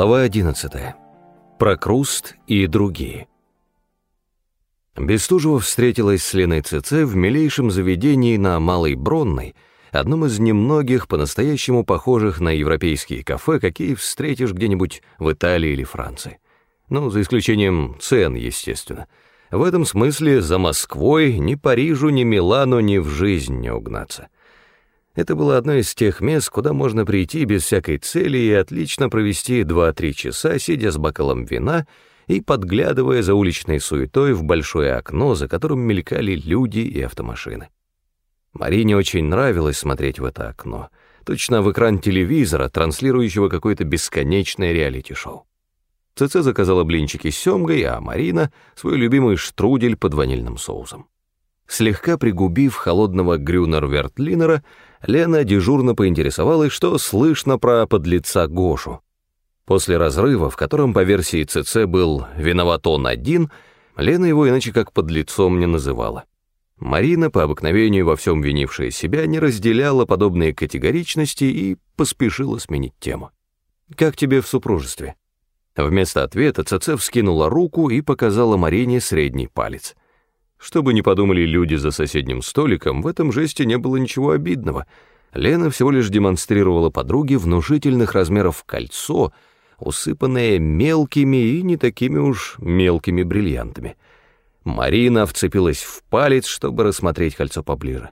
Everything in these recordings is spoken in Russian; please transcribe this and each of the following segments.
Глава 11. Прокруст и другие. Бестужева встретилась с Леной ЦЦ в милейшем заведении на Малой Бронной, одном из немногих по-настоящему похожих на европейские кафе, какие встретишь где-нибудь в Италии или Франции. Ну, за исключением цен, естественно. В этом смысле за Москвой ни Парижу, ни Милану ни в жизнь не угнаться. Это было одно из тех мест, куда можно прийти без всякой цели и отлично провести 2-3 часа, сидя с бокалом вина и подглядывая за уличной суетой в большое окно, за которым мелькали люди и автомашины. Марине очень нравилось смотреть в это окно, точно в экран телевизора, транслирующего какое-то бесконечное реалити-шоу. ЦЦ заказала блинчики с семгой, а Марина — свой любимый штрудель под ванильным соусом. Слегка пригубив холодного грюнер-вертлинера, Лена дежурно поинтересовалась, что слышно про подлеца Гошу. После разрыва, в котором по версии ЦЦ был виноват он один, Лена его иначе как подлецом не называла. Марина, по обыкновению во всем винившая себя, не разделяла подобные категоричности и поспешила сменить тему. «Как тебе в супружестве?» Вместо ответа ЦЦ вскинула руку и показала Марине средний палец. Чтобы не подумали люди за соседним столиком, в этом жесте не было ничего обидного. Лена всего лишь демонстрировала подруге внушительных размеров кольцо, усыпанное мелкими и не такими уж мелкими бриллиантами. Марина вцепилась в палец, чтобы рассмотреть кольцо поближе.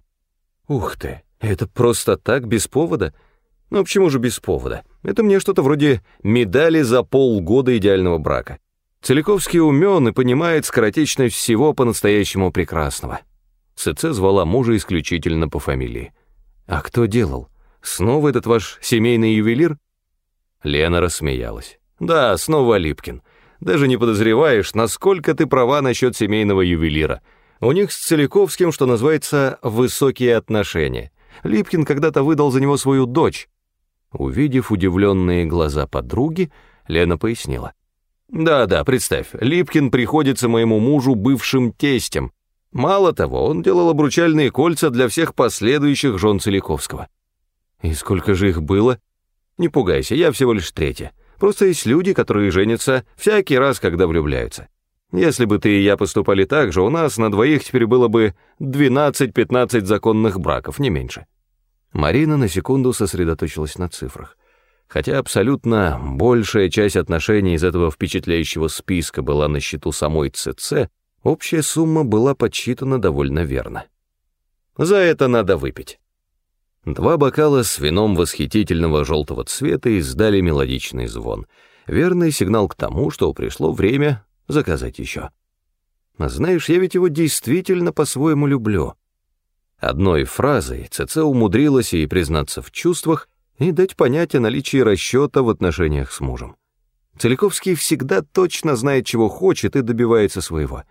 «Ух ты, это просто так, без повода?» «Ну почему же без повода? Это мне что-то вроде медали за полгода идеального брака». Целиковский умен и понимает скоротечность всего по-настоящему прекрасного. ЦЦ звала мужа исключительно по фамилии. «А кто делал? Снова этот ваш семейный ювелир?» Лена рассмеялась. «Да, снова Липкин. Даже не подозреваешь, насколько ты права насчет семейного ювелира. У них с Целиковским, что называется, высокие отношения. Липкин когда-то выдал за него свою дочь». Увидев удивленные глаза подруги, Лена пояснила. Да-да, представь, Липкин приходится моему мужу бывшим тестем. Мало того, он делал обручальные кольца для всех последующих жен Целиковского. И сколько же их было? Не пугайся, я всего лишь третья. Просто есть люди, которые женятся всякий раз, когда влюбляются. Если бы ты и я поступали так же, у нас на двоих теперь было бы 12-15 законных браков, не меньше. Марина на секунду сосредоточилась на цифрах. Хотя абсолютно большая часть отношений из этого впечатляющего списка была на счету самой ЦЦ, общая сумма была подсчитана довольно верно. За это надо выпить. Два бокала с вином восхитительного желтого цвета издали мелодичный звон. Верный сигнал к тому, что пришло время заказать еще. Знаешь, я ведь его действительно по-своему люблю. Одной фразой ЦЦ умудрилась и признаться в чувствах, и дать понять о наличии расчета в отношениях с мужем. Целиковский всегда точно знает, чего хочет и добивается своего.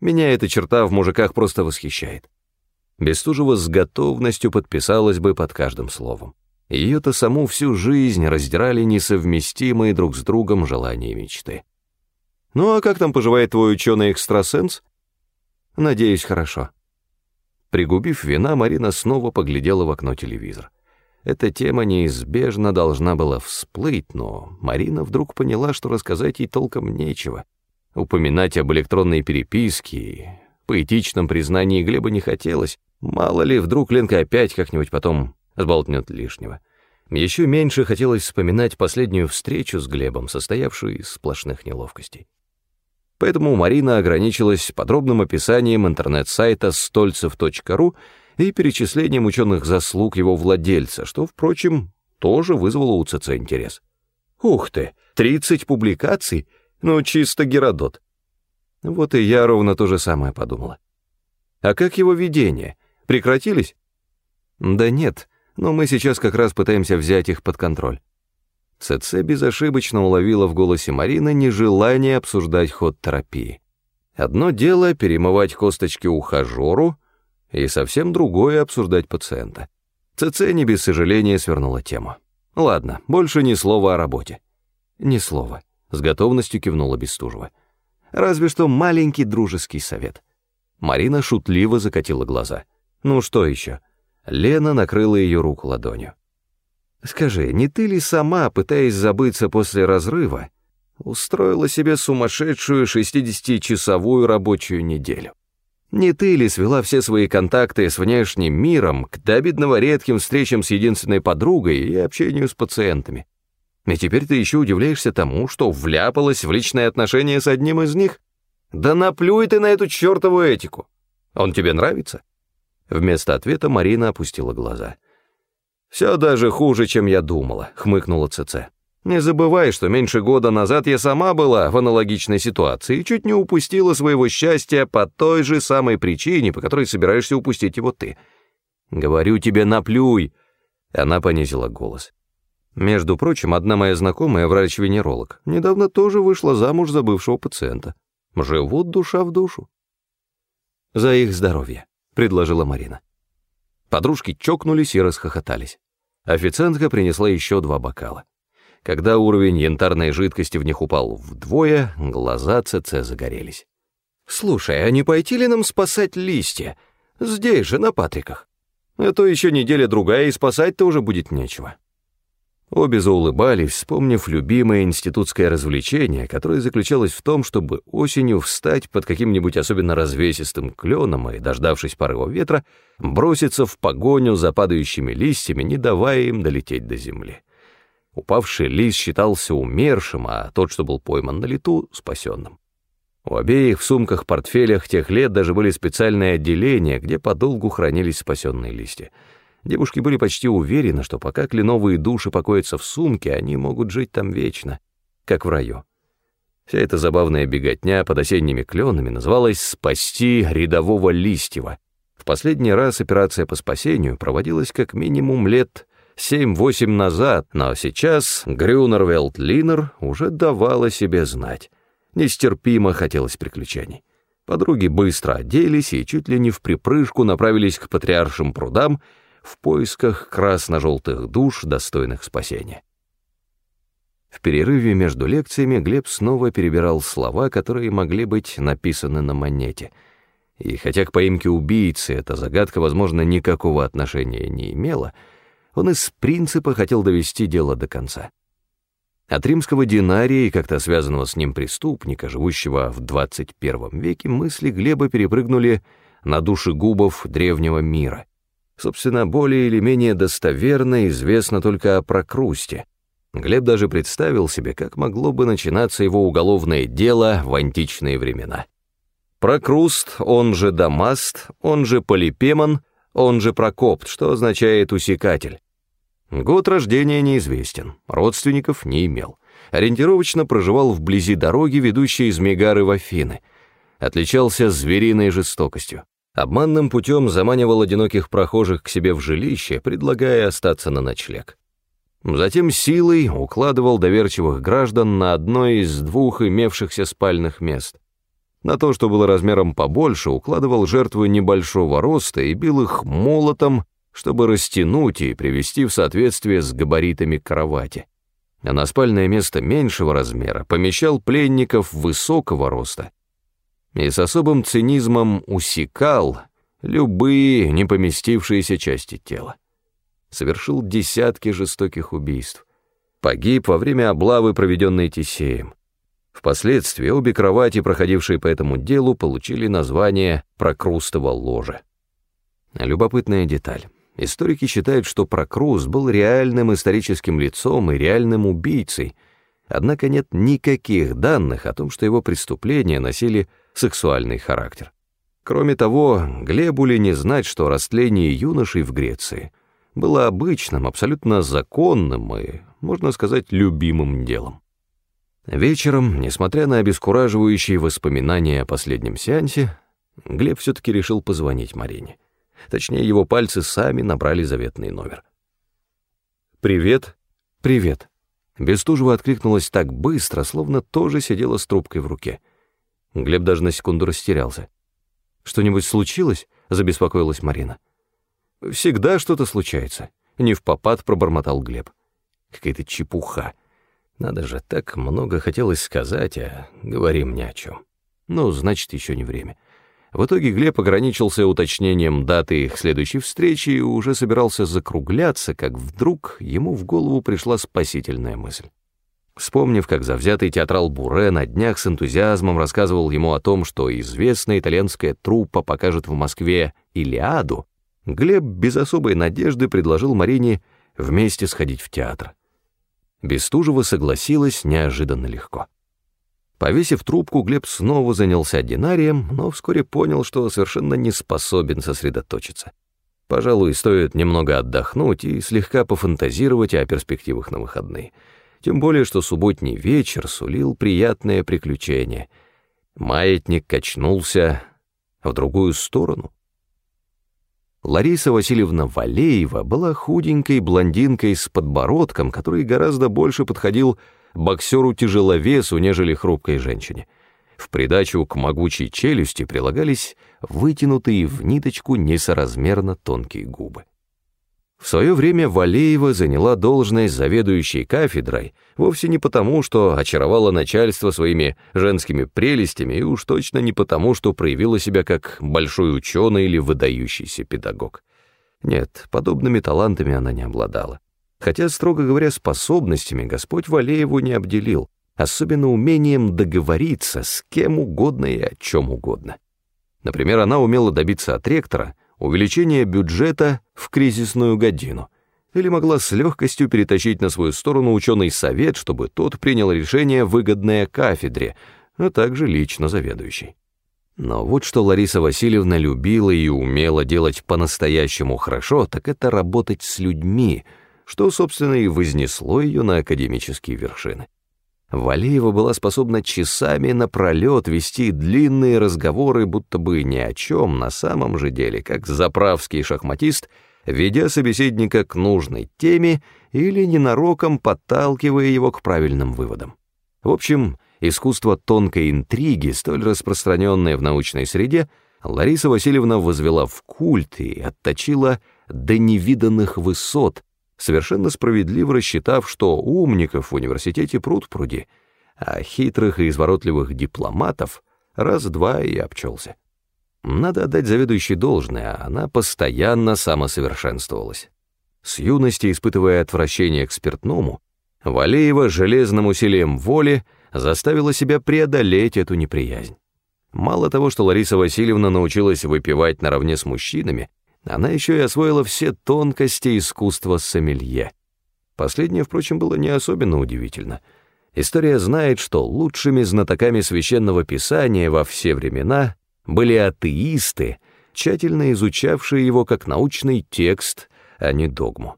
Меня эта черта в мужиках просто восхищает. Бестужева с готовностью подписалась бы под каждым словом. Ее-то саму всю жизнь раздирали несовместимые друг с другом желания и мечты. «Ну а как там поживает твой ученый-экстрасенс?» «Надеюсь, хорошо». Пригубив вина, Марина снова поглядела в окно телевизора. Эта тема неизбежно должна была всплыть, но Марина вдруг поняла, что рассказать ей толком нечего. Упоминать об электронной переписке поэтичном признании Глеба не хотелось. Мало ли, вдруг Ленка опять как-нибудь потом сболтнет лишнего. Еще меньше хотелось вспоминать последнюю встречу с Глебом, состоявшую из сплошных неловкостей. Поэтому Марина ограничилась подробным описанием интернет-сайта стольцев.ру и перечислением ученых заслуг его владельца, что, впрочем, тоже вызвало у ЦЦ интерес. Ух ты, 30 публикаций? Ну, чисто Геродот. Вот и я ровно то же самое подумала. А как его видения? Прекратились? Да нет, но мы сейчас как раз пытаемся взять их под контроль. ЦЦ безошибочно уловила в голосе Марины нежелание обсуждать ход терапии. Одно дело перемывать косточки ухажеру, и совсем другое обсуждать пациента. ЦЦ не без сожаления свернула тему. «Ладно, больше ни слова о работе». «Ни слова», — с готовностью кивнула Бестужева. «Разве что маленький дружеский совет». Марина шутливо закатила глаза. «Ну что еще?» Лена накрыла ее руку ладонью. Скажи, не ты ли сама, пытаясь забыться после разрыва, устроила себе сумасшедшую 60-часовую рабочую неделю? Не ты ли свела все свои контакты с внешним миром к добидного редким встречам с единственной подругой и общению с пациентами? И теперь ты еще удивляешься тому, что вляпалась в личные отношения с одним из них? Да наплюй ты на эту чертову этику! Он тебе нравится?» Вместо ответа Марина опустила глаза. «Все даже хуже, чем я думала», — хмыкнула ЦЦ. «Не забывай, что меньше года назад я сама была в аналогичной ситуации и чуть не упустила своего счастья по той же самой причине, по которой собираешься упустить его ты. Говорю тебе, наплюй!» Она понизила голос. Между прочим, одна моя знакомая, врач-венеролог, недавно тоже вышла замуж за бывшего пациента. Живут душа в душу. «За их здоровье», — предложила Марина. Подружки чокнулись и расхохотались. Официантка принесла еще два бокала. Когда уровень янтарной жидкости в них упал вдвое, глаза ЦЦ загорелись. «Слушай, а не пойти ли нам спасать листья? Здесь же, на Патриках. А то еще неделя-другая, и спасать-то уже будет нечего». Обе заулыбались, вспомнив любимое институтское развлечение, которое заключалось в том, чтобы осенью встать под каким-нибудь особенно развесистым кленом и, дождавшись порыва ветра, броситься в погоню за падающими листьями, не давая им долететь до земли. Упавший лист считался умершим, а тот, что был пойман на лету, — спасенным. У обеих в сумках-портфелях тех лет даже были специальные отделения, где подолгу хранились спасенные листья — Девушки были почти уверены, что пока кленовые души покоятся в сумке, они могут жить там вечно, как в раю. Вся эта забавная беготня под осенними кленами называлась «спасти рядового Листьева». В последний раз операция по спасению проводилась как минимум лет 7-8 назад, но сейчас Грюнервелд Линер уже давала себе знать. Нестерпимо хотелось приключений. Подруги быстро оделись и чуть ли не в припрыжку направились к патриаршим прудам, в поисках красно-желтых душ, достойных спасения. В перерыве между лекциями Глеб снова перебирал слова, которые могли быть написаны на монете. И хотя к поимке убийцы эта загадка, возможно, никакого отношения не имела, он из принципа хотел довести дело до конца. От римского динария и как-то связанного с ним преступника, живущего в 21 веке, мысли Глеба перепрыгнули на души губов древнего мира — Собственно, более или менее достоверно известно только о Прокрусте. Глеб даже представил себе, как могло бы начинаться его уголовное дело в античные времена. Прокруст, он же Дамаст, он же Полипемон, он же Прокопт, что означает «усекатель». Год рождения неизвестен, родственников не имел. Ориентировочно проживал вблизи дороги, ведущей из Мегары в Афины. Отличался звериной жестокостью. Обманным путем заманивал одиноких прохожих к себе в жилище, предлагая остаться на ночлег. Затем силой укладывал доверчивых граждан на одно из двух имевшихся спальных мест. На то, что было размером побольше, укладывал жертву небольшого роста и бил их молотом, чтобы растянуть и привести в соответствие с габаритами кровати. А на спальное место меньшего размера помещал пленников высокого роста — и с особым цинизмом усекал любые не поместившиеся части тела. Совершил десятки жестоких убийств. Погиб во время облавы, проведенной Тесеем. Впоследствии обе кровати, проходившие по этому делу, получили название «Прокрустово ложе». Любопытная деталь. Историки считают, что Прокруст был реальным историческим лицом и реальным убийцей, однако нет никаких данных о том, что его преступления носили сексуальный характер. Кроме того, Глебу ли не знать, что растление юношей в Греции было обычным, абсолютно законным и, можно сказать, любимым делом. Вечером, несмотря на обескураживающие воспоминания о последнем сеансе, Глеб все-таки решил позвонить Марине. Точнее, его пальцы сами набрали заветный номер. «Привет». «Привет». Бестужева откликнулась так быстро, словно тоже сидела с трубкой в руке — Глеб даже на секунду растерялся. «Что-нибудь случилось?» — забеспокоилась Марина. «Всегда что-то случается», — не в попад пробормотал Глеб. «Какая-то чепуха. Надо же, так много хотелось сказать, а говорим ни о чем. Ну, значит, еще не время. В итоге Глеб ограничился уточнением даты их следующей встречи и уже собирался закругляться, как вдруг ему в голову пришла спасительная мысль. Вспомнив, как завзятый театрал Буре на днях с энтузиазмом рассказывал ему о том, что известная итальянская труппа покажет в Москве «Илиаду», Глеб без особой надежды предложил Марине вместе сходить в театр. Бестужева согласилась неожиданно легко. Повесив трубку, Глеб снова занялся динарием, но вскоре понял, что совершенно не способен сосредоточиться. Пожалуй, стоит немного отдохнуть и слегка пофантазировать о перспективах на выходные — тем более, что субботний вечер сулил приятное приключение. Маятник качнулся в другую сторону. Лариса Васильевна Валеева была худенькой блондинкой с подбородком, который гораздо больше подходил боксеру-тяжеловесу, нежели хрупкой женщине. В придачу к могучей челюсти прилагались вытянутые в ниточку несоразмерно тонкие губы. В свое время Валеева заняла должность заведующей кафедрой вовсе не потому, что очаровала начальство своими женскими прелестями, и уж точно не потому, что проявила себя как большой ученый или выдающийся педагог. Нет, подобными талантами она не обладала. Хотя, строго говоря, способностями Господь Валееву не обделил, особенно умением договориться с кем угодно и о чем угодно. Например, она умела добиться от ректора — увеличение бюджета в кризисную годину, или могла с легкостью перетащить на свою сторону ученый совет, чтобы тот принял решение, выгодное кафедре, а также лично заведующий. Но вот что Лариса Васильевна любила и умела делать по-настоящему хорошо, так это работать с людьми, что, собственно, и вознесло ее на академические вершины. Валеева была способна часами напролет вести длинные разговоры, будто бы ни о чем на самом же деле, как заправский шахматист, ведя собеседника к нужной теме или ненароком подталкивая его к правильным выводам. В общем, искусство тонкой интриги, столь распространенное в научной среде, Лариса Васильевна возвела в культ и отточила до невиданных высот, совершенно справедливо рассчитав, что умников в университете пруд пруди, а хитрых и изворотливых дипломатов раз-два и обчелся. Надо отдать заведующей должное, она постоянно самосовершенствовалась. С юности, испытывая отвращение к спиртному, Валеева железным усилием воли заставила себя преодолеть эту неприязнь. Мало того, что Лариса Васильевна научилась выпивать наравне с мужчинами, она еще и освоила все тонкости искусства сомелье. Последнее, впрочем, было не особенно удивительно. История знает, что лучшими знатоками священного писания во все времена были атеисты, тщательно изучавшие его как научный текст, а не догму.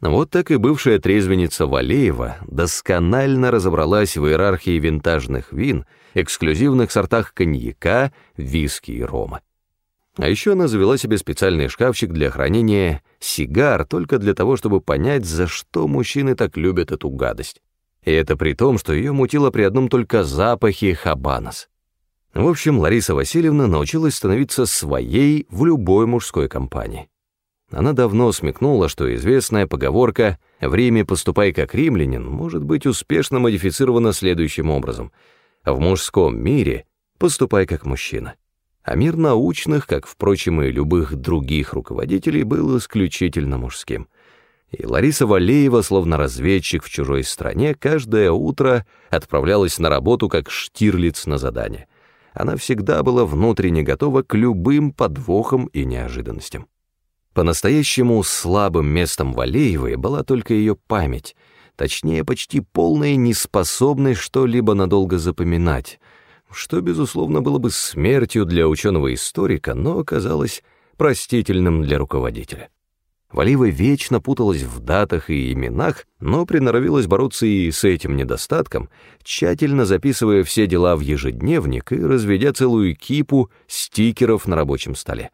Вот так и бывшая трезвенница Валеева досконально разобралась в иерархии винтажных вин, эксклюзивных сортах коньяка, виски и рома. А еще она завела себе специальный шкафчик для хранения сигар только для того, чтобы понять, за что мужчины так любят эту гадость. И это при том, что ее мутило при одном только запахе хабанос. В общем, Лариса Васильевна научилась становиться своей в любой мужской компании. Она давно смекнула, что известная поговорка «в Риме поступай как римлянин» может быть успешно модифицирована следующим образом «в мужском мире поступай как мужчина» а мир научных, как, впрочем, и любых других руководителей, был исключительно мужским. И Лариса Валеева, словно разведчик в чужой стране, каждое утро отправлялась на работу как штирлиц на задание. Она всегда была внутренне готова к любым подвохам и неожиданностям. По-настоящему слабым местом Валеевой была только ее память, точнее, почти полная неспособность что-либо надолго запоминать — что, безусловно, было бы смертью для ученого-историка, но оказалось простительным для руководителя. Валива вечно путалась в датах и именах, но приноровилась бороться и с этим недостатком, тщательно записывая все дела в ежедневник и разведя целую кипу стикеров на рабочем столе.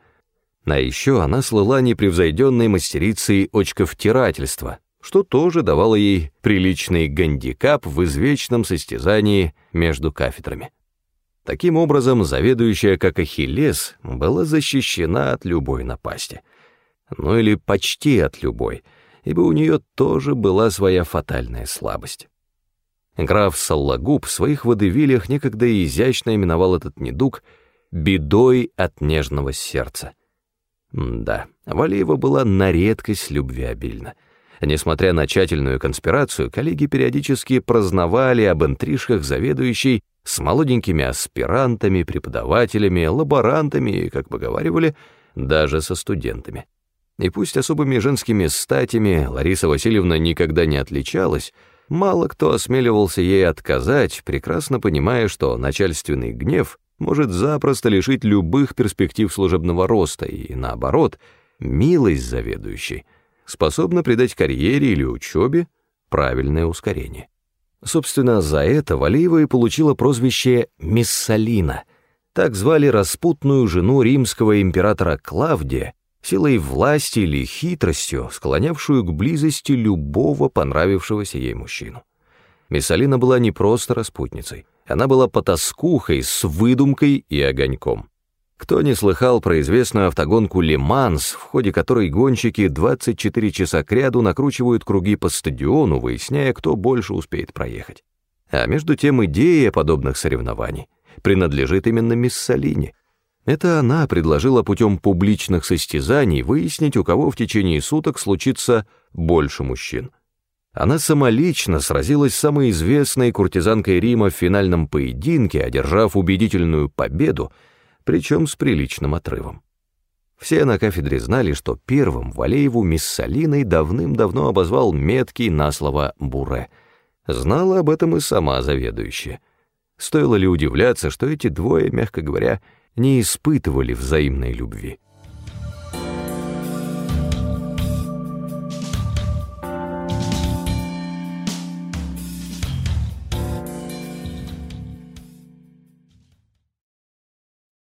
А еще она слыла непревзойденной мастерицей очковтирательства, что тоже давало ей приличный гандикап в извечном состязании между кафедрами. Таким образом, заведующая как Ахиллес была защищена от любой напасти. Ну или почти от любой, ибо у нее тоже была своя фатальная слабость. Граф Саллагуб в своих водевилях некогда изящно именовал этот недуг бедой от нежного сердца. да, Валеева была на редкость любвеобильна. Несмотря на тщательную конспирацию, коллеги периодически праздновали об интрижках заведующей с молоденькими аспирантами, преподавателями, лаборантами и, как поговаривали, даже со студентами. И пусть особыми женскими статями Лариса Васильевна никогда не отличалась, мало кто осмеливался ей отказать, прекрасно понимая, что начальственный гнев может запросто лишить любых перспектив служебного роста и, наоборот, милость заведующей — способна придать карьере или учебе правильное ускорение. Собственно, за это Валиева и получила прозвище Миссалина. Так звали распутную жену римского императора Клавдия, силой власти или хитростью, склонявшую к близости любого понравившегося ей мужчину. Миссалина была не просто распутницей, она была потаскухой с выдумкой и огоньком. Кто не слыхал про известную автогонку «Лиманс», в ходе которой гонщики 24 часа кряду накручивают круги по стадиону, выясняя, кто больше успеет проехать. А между тем идея подобных соревнований принадлежит именно Миссалине. Это она предложила путем публичных состязаний выяснить, у кого в течение суток случится больше мужчин. Она самолично сразилась с самой известной куртизанкой Рима в финальном поединке, одержав убедительную победу, причем с приличным отрывом. Все на кафедре знали, что первым Валееву Миссалиной давным-давно обозвал меткий на слово «буре». Знала об этом и сама заведующая. Стоило ли удивляться, что эти двое, мягко говоря, не испытывали взаимной любви?